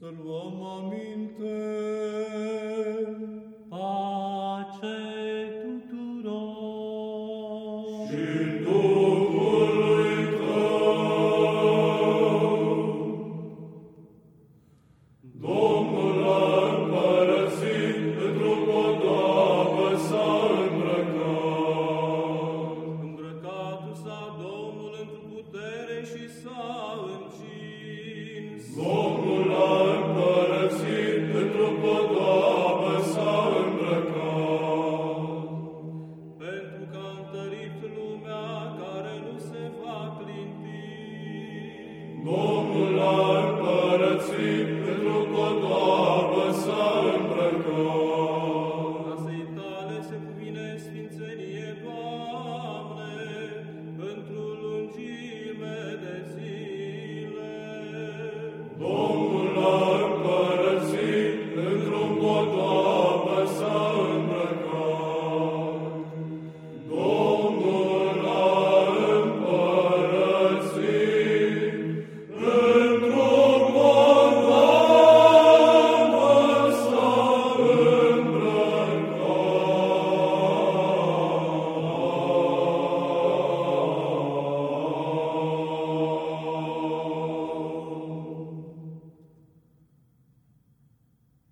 Să luăm aminte. Pace tuturor. Și Duhului tău. Domnul a împărățit într-o podabă s-a îmbrăcat. Îmbrăcatul s-a Domnul într-o putere și s-a par paraci, et